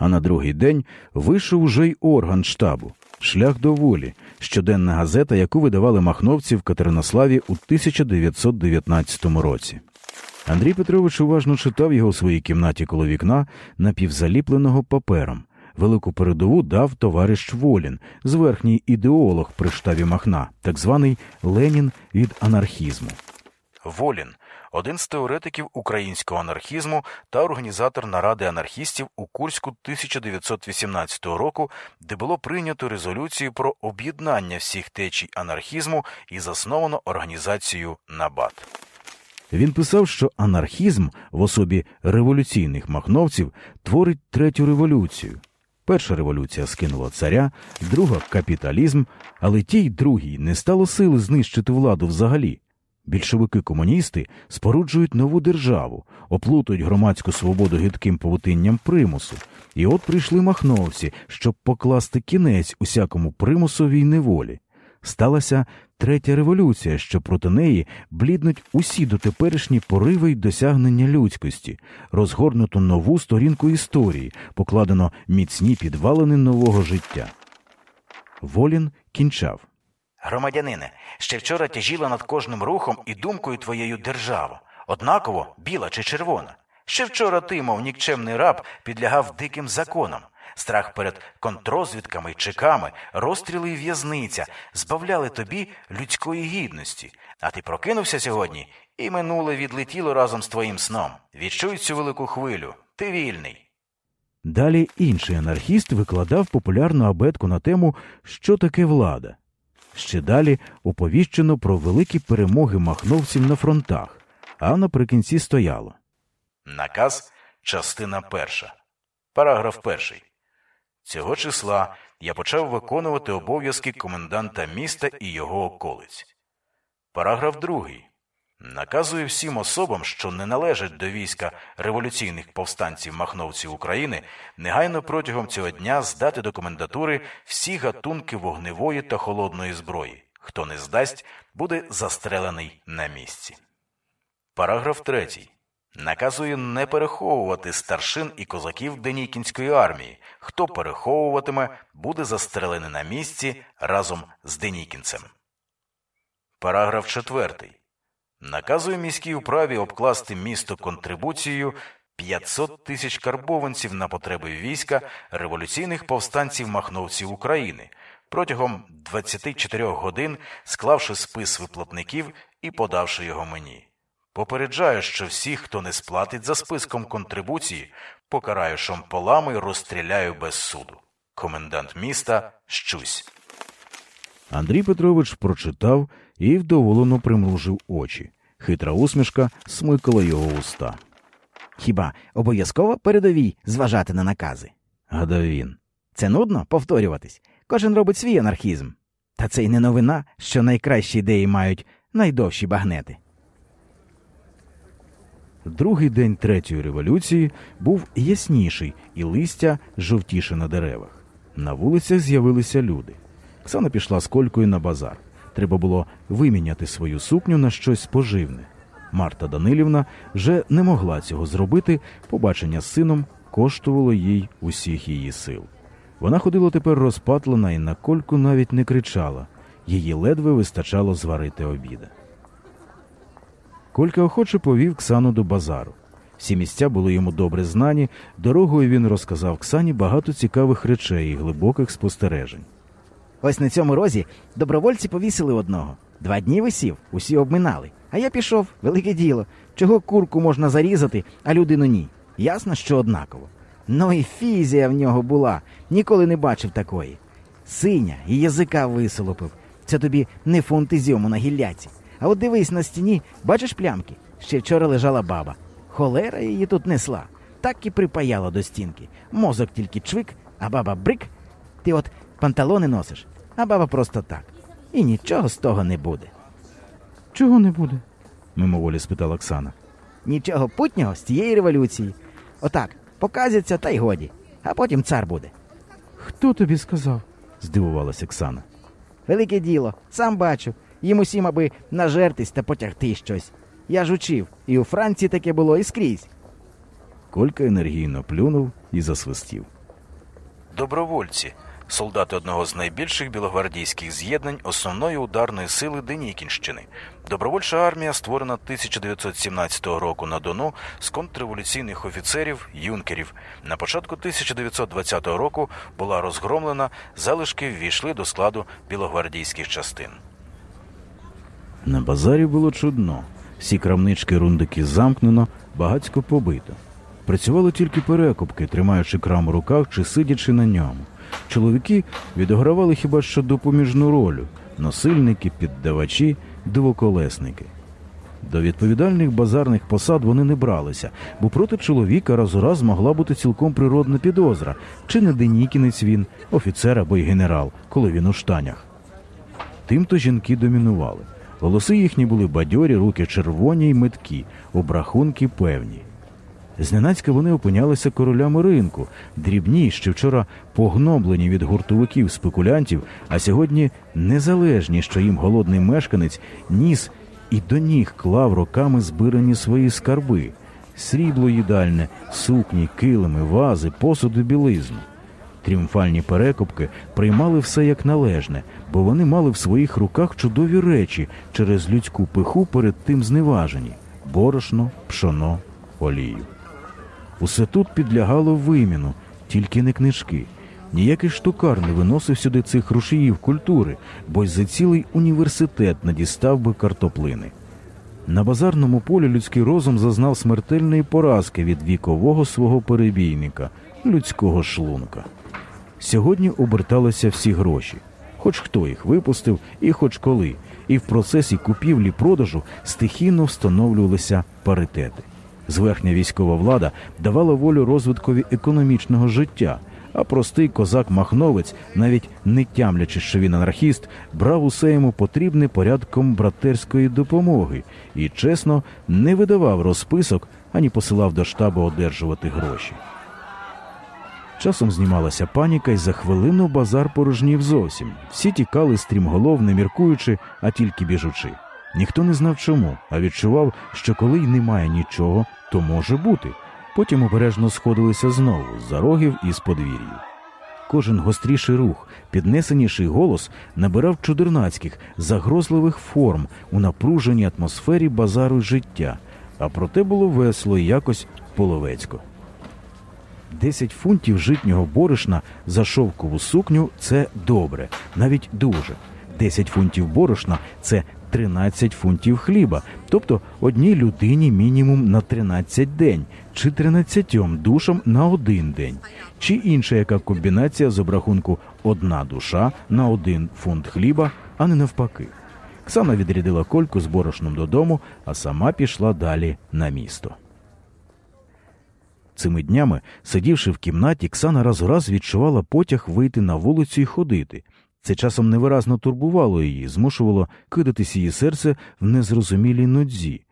А на другий день вийшов уже й орган штабу Шлях до волі, щоденна газета, яку видавали махновці в Катеринославі у 1919 році. Андрій Петрович уважно читав його у своїй кімнаті коло вікна напівзаліпленого папером. Велику передову дав товариш Волін, зверхній ідеолог при штабі Махна, так званий Ленін від анархізму. Волін один з теоретиків українського анархізму та організатор наради анархістів у Курську 1918 року, де було прийнято резолюцію про об'єднання всіх течій анархізму і засновано організацію Набат. Він писав, що анархізм в особі революційних махновців творить третю революцію. Перша революція скинула царя, друга капіталізм, але тій другій не стало сили знищити владу взагалі. Більшовики-комуністи споруджують нову державу, оплутують громадську свободу гидким павутинням примусу. І от прийшли махновці, щоб покласти кінець усякому примусовій неволі. Сталася третя революція, що проти неї бліднуть усі дотеперішні пориви й досягнення людськості, розгорнуто нову сторінку історії, покладено міцні підвалини нового життя. Волін кінчав. Громадянине, ще вчора тяжіла над кожним рухом і думкою твоєю держава, однаково біла чи червона. Ще вчора ти, мов нікчемний раб, підлягав диким законам. Страх перед контрозвідками чеками, розстріли і в'язниця збавляли тобі людської гідності. А ти прокинувся сьогодні, і минуле відлетіло разом з твоїм сном. Відчуй цю велику хвилю. Ти вільний. Далі інший анархіст викладав популярну абетку на тему, що таке влада. Ще далі оповіщено про великі перемоги махновців на фронтах, а наприкінці стояло. Наказ, частина перша. Параграф перший. Цього числа я почав виконувати обов'язки коменданта міста і його околиць. Параграф другий. Наказую всім особам, що не належать до війська революційних повстанців махновців України, негайно протягом цього дня здати до комендатури всі гатунки вогневої та холодної зброї. Хто не здасть, буде застрелений на місці. Параграф третій. Наказує не переховувати старшин і козаків Денікінської армії. Хто переховуватиме, буде застрелений на місці разом з Денікінцем. Параграф 4. Наказує міській управі обкласти місто контрибуцією 500 тисяч карбованців на потреби війська революційних повстанців махновців України протягом 24 годин, склавши спис виплатників і подавши його мені. Попереджаю, що всіх, хто не сплатить за списком контрибуції, покараю шомполами розстріляю без суду. Комендант міста Щусь. Андрій Петрович прочитав і вдоволено примружив очі. Хитра усмішка смикала його уста. Хіба обов'язково передовій зважати на накази? Гадав він. Це нудно повторюватись. Кожен робить свій анархізм. Та це й не новина, що найкращі ідеї мають найдовші багнети. Другий день третьої революції був ясніший, і листя жовтіше на деревах. На вулицях з'явилися люди. Оксана пішла з колькою на базар. Треба було виміняти свою сукню на щось поживне. Марта Данилівна вже не могла цього зробити. Побачення з сином коштувало їй усіх її сил. Вона ходила тепер розпатлена і на кольку навіть не кричала. Її ледве вистачало зварити обіда. Колька охоче повів Ксану до базару. Всі місця були йому добре знані. Дорогою він розказав Ксані багато цікавих речей і глибоких спостережень. Ось на цьому розі добровольці повісили одного. Два дні висів, усі обминали. А я пішов, велике діло. Чого курку можна зарізати, а людину ні. Ясно, що однаково. Ну і фізія в нього була, ніколи не бачив такої. Синя і язика висолопив. Це тобі не фунт ізюму на гілляці. А от дивись на стіні, бачиш плямки? Ще вчора лежала баба. Холера її тут несла. Так і припаяла до стінки. Мозок тільки чвик, а баба брик. Ти от панталони носиш, а баба просто так. І нічого з того не буде. Чого не буде? мимоволі спитала Оксана. Нічого путнього з цієї революції. Отак, показяться та й годі, а потім цар буде. Хто тобі сказав? здивувалася Оксана. Велике діло, сам бачу. Їм усім, аби нажертись та потягти щось. Я ж учив, і у Франції таке було і скрізь. Колька енергійно плюнув і засвистів. Добровольці, солдати одного з найбільших білогвардійських з'єднань основної ударної сили Денікінщини. Добровольча армія створена 1917 року на Дону з контрреволюційних офіцерів юнкерів. На початку 1920 року була розгромлена, залишки ввійшли до складу білогвардійських частин. На базарі було чудно. Всі крамнички рундики замкнено, багацько побито. Працювали тільки перекупки, тримаючи крам у руках чи сидячи на ньому. Чоловіки відігравали хіба що допоміжну роль носильники, піддавачі, двоколесники. До відповідальних базарних посад вони не бралися, бо проти чоловіка раз у раз могла бути цілком природна підозра, чи не денікінець він, офіцер або й генерал, коли він у штанях. Тимто жінки домінували. Голоси їхні були бадьорі, руки червоні й меткі, обрахунки певні. Зненацька вони опинялися королями ринку, дрібні, ще вчора погноблені від гуртовиків спекулянтів, а сьогодні незалежні, що їм голодний мешканець ніс і до ніг клав роками збирані свої скарби, срібло їдальне, сукні, килими, вази, посуди, білизну. Тріумфальні перекупки приймали все як належне, бо вони мали в своїх руках чудові речі через людську пиху перед тим зневажені борошно, пшоно, олію. Усе тут підлягало виміну, тільки не книжки. Ніякий штукар не виносив сюди цих рушіїв культури, бо й за цілий університет надістав би картоплини. На базарному полі людський розум зазнав смертельної поразки від вікового свого перебійника, людського шлунка. Сьогодні оберталися всі гроші, хоч хто їх випустив і хоч коли, і в процесі купівлі-продажу стихійно встановлювалися паритети. Зверхня військова влада давала волю розвиткові економічного життя, а простий козак-махновець, навіть не тямлячи, що він анархіст, брав усе йому потрібне порядком братерської допомоги і чесно не видавав розписок ані посилав до штабу одержувати гроші. Часом знімалася паніка, і за хвилину базар порожнів зовсім. Всі тікали стрімголов, не міркуючи, а тільки біжучи. Ніхто не знав чому, а відчував, що коли й немає нічого, то може бути. Потім обережно сходилися знову з-за рогів і з подвір'їв. Кожен гостріший рух, піднесеніший голос набирав чудернацьких, загрозливих форм у напруженій атмосфері базару життя, а проте було весело і якось половецько. Десять фунтів житнього борошна за шовкову сукню це добре, навіть дуже. Десять фунтів борошна це 13 фунтів хліба, тобто одній людині мінімум на 13 день, чи 13 душам на один день, чи інша яка комбінація з обрахунку одна душа на один фунт хліба, а не навпаки. Ксана відрядила кольку з борошном додому, а сама пішла далі на місто. Цими днями, сидівши в кімнаті, Ксана раз у раз відчувала потяг вийти на вулицю і ходити. Це часом невиразно турбувало її, змушувало кидатись її серце в незрозумілій нудзі.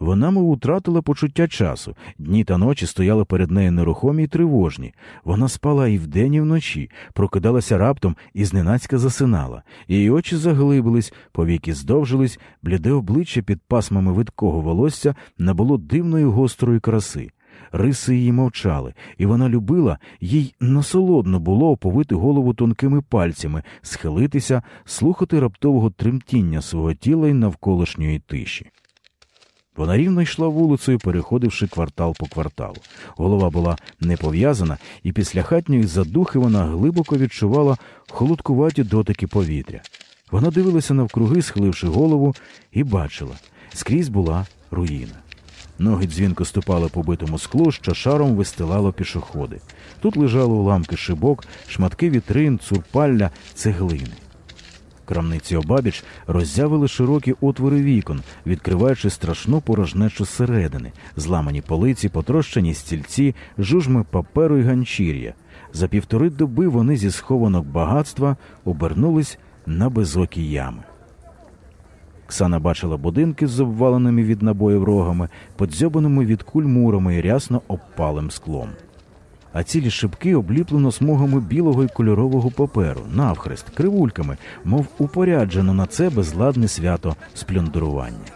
Вона, мов утратила почуття часу, дні та ночі стояли перед нею нерухомі й тривожні. Вона спала і вдень, і вночі, прокидалася раптом і зненацька засинала. Її очі заглибились, повіки здовжились, бліде обличчя під пасмами видкого волосся набуло дивної гострої краси. Риси її мовчали, і вона любила, їй насолодно було оповити голову тонкими пальцями, схилитися, слухати раптового тремтіння свого тіла й навколишньої тиші. Вона рівно йшла вулицею, переходивши квартал по кварталу. Голова була не пов'язана, і після хатньої задухи вона глибоко відчувала холодкуваті дотики повітря. Вона дивилася навкруги, схиливши голову, і бачила скрізь була руїна. Ноги дзвінко ступали по битому склу, що шаром вистилало пішоходи. Тут лежали уламки шибок, шматки вітрин, цурпалля, цеглини. Крамниці обабіч роззявили широкі отвори вікон, відкриваючи страшну порожнечу зсередини, зламані полиці, потрощені стільці, жужми паперу й ганчір'я. За півтори доби вони зі схованок багатства обернулись на безокі ями. Ксана бачила будинки з обваленими від набоїв рогами, подзьобаними від куль мурами і рясно обпалим склом. А цілі шибки обліплено смугами білого й кольорового паперу, навхрест, кривульками, мов упоряджено на це безладне свято сплюндурування.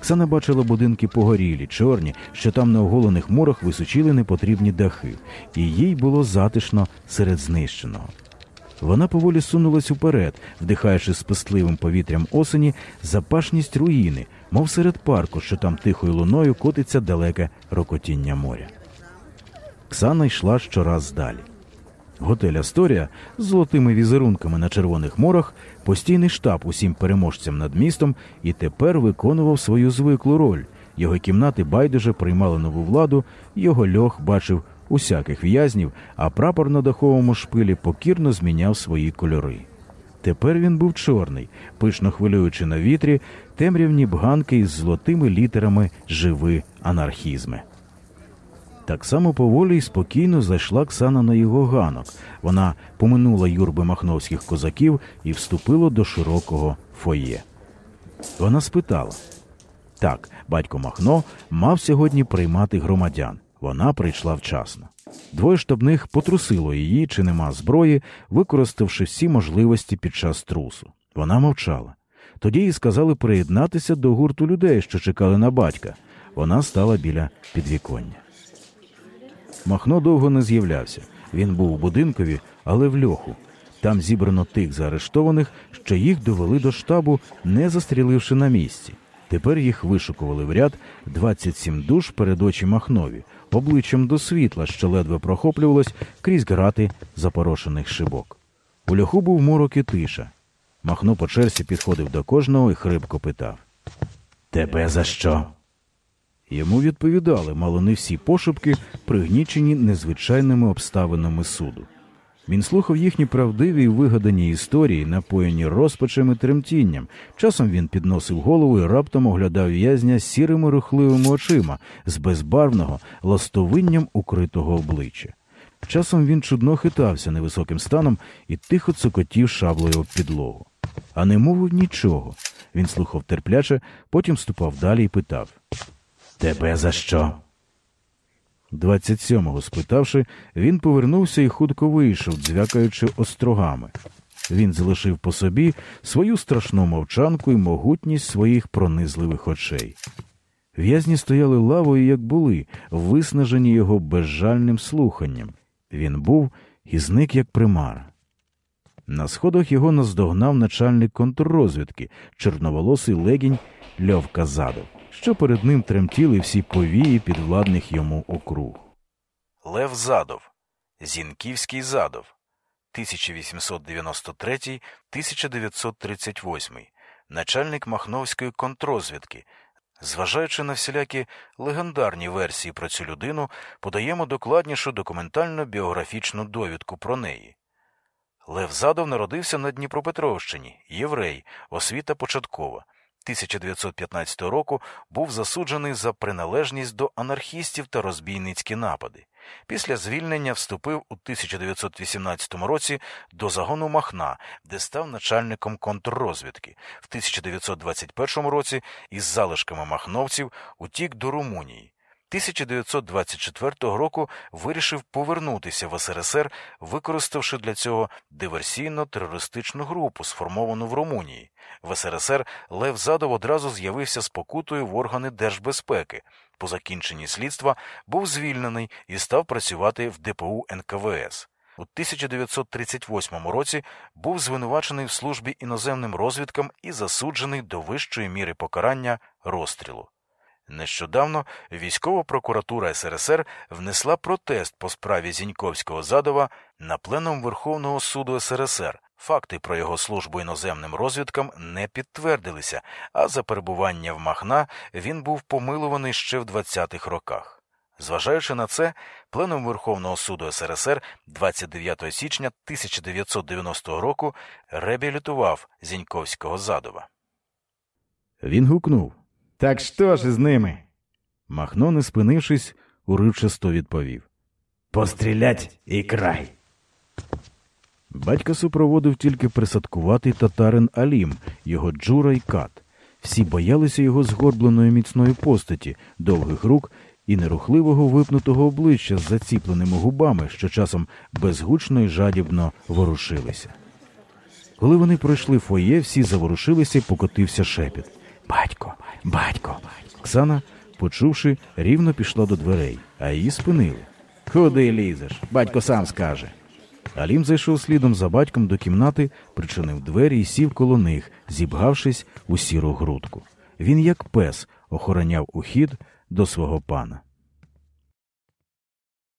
Ксана бачила будинки погорілі, чорні, що там на оголених морах височили непотрібні дахи, і їй було затишно серед знищеного. Вона поволі сунулась уперед, вдихаючи з пестливим повітрям осені запашність руїни, мов серед парку, що там тихою луною котиться далеке рокотіння моря. Ксана йшла щораз далі. Готель Асторія з золотими візерунками на червоних морах, постійний штаб усім переможцям над містом і тепер виконував свою звиклу роль. Його кімнати байдуже приймали нову владу, його льох бачив усяких в'язнів, а прапор на даховому шпилі покірно зміняв свої кольори. Тепер він був чорний, пишно хвилюючи на вітрі темрявні бганки із золотими літерами живи анархізми. Так само поволі й спокійно зайшла Ксана на його ганок. Вона поминула юрби махновських козаків і вступила до широкого фоє. Вона спитала так, батько Махно мав сьогодні приймати громадян. Вона прийшла вчасно. Двоє штабних потрусило її, чи нема зброї, використавши всі можливості під час трусу. Вона мовчала. Тоді їй сказали приєднатися до гурту людей, що чекали на батька. Вона стала біля підвіконня. Махно довго не з'являвся. Він був у будинкові, але в льоху. Там зібрано тих заарештованих, що їх довели до штабу, не застріливши на місці. Тепер їх вишукували в ряд 27 душ перед очі Махнові, обличчям до світла, що ледве прохоплювалось крізь грати запорошених шибок. У льоху був морок і тиша. Махно по черзі підходив до кожного і хрипко питав Тебе за що? Йому відповідали, мало не всі пошепки, пригнічені незвичайними обставинами суду. Він слухав їхні правдиві й вигадані історії, напоєні розпачем і тремтінням. Часом він підносив голову і раптом оглядав в'язня сірими рухливими очима з безбарвного ластовинням укритого обличчя. Часом він чудно хитався невисоким станом і тихо цокотів шаблею об підлогу. А не мовив нічого. Він слухав терпляче, потім ступав далі і питав Тебе за що? 27-го спитавши, він повернувся і хутко вийшов, дзвякаючи острогами. Він залишив по собі свою страшну мовчанку і могутність своїх пронизливих очей. В'язні стояли лавою, як були, виснажені його безжальним слуханням. Він був і зник, як примара. На сходах його наздогнав начальник контррозвідки, чорноволосий легінь Льовка Задов що перед ним тремтіли всі повії підвладних йому округ. Лев Задов, Зінківський Задов, 1893-1938, начальник Махновської контрозвідки. Зважаючи на всілякі легендарні версії про цю людину, подаємо докладнішу документально біографічну довідку про неї. Лев Задов народився на Дніпропетровщині, єврей, освіта початкова. 1915 року був засуджений за приналежність до анархістів та розбійницькі напади. Після звільнення вступив у 1918 році до загону Махна, де став начальником контррозвідки. В 1921 році із залишками махновців утік до Румунії. 1924 року вирішив повернутися в СРСР, використавши для цього диверсійно-терористичну групу, сформовану в Румунії. В СРСР Лев Задов одразу з'явився з покутою в органи держбезпеки. По закінченні слідства був звільнений і став працювати в ДПУ НКВС. У 1938 році був звинувачений в службі іноземним розвідкам і засуджений до вищої міри покарання розстрілу. Нещодавно військова прокуратура СРСР внесла протест по справі Зіньковського задова на пленум Верховного суду СРСР. Факти про його службу іноземним розвідкам не підтвердилися, а за перебування в Махна він був помилуваний ще в 20-х роках. Зважаючи на це, пленум Верховного суду СРСР 29 січня 1990 року реабілітував Зіньковського задова. Він гукнув Так що ж із ними? Махно, не спинившись, уривчасто відповів. Пострілять і край. Батька супроводив тільки присадкуватий татарин Алім, його джура й кат. Всі боялися його згорбленої міцної постаті, довгих рук і нерухливого випнутого обличчя з заціпленими губами, що часом безгучно й жадібно ворушилися. Коли вони пройшли фоє, всі заворушилися і покотився шепіт. Батько, Батько. Оксана, почувши, рівно пішла до дверей, а її спинили. Куди лізеш? Батько сам скаже. Алім зайшов слідом за батьком до кімнати, причинив двері і сів коло них, зібгавшись у сіру грудку. Він, як пес, охороняв ухід до свого пана.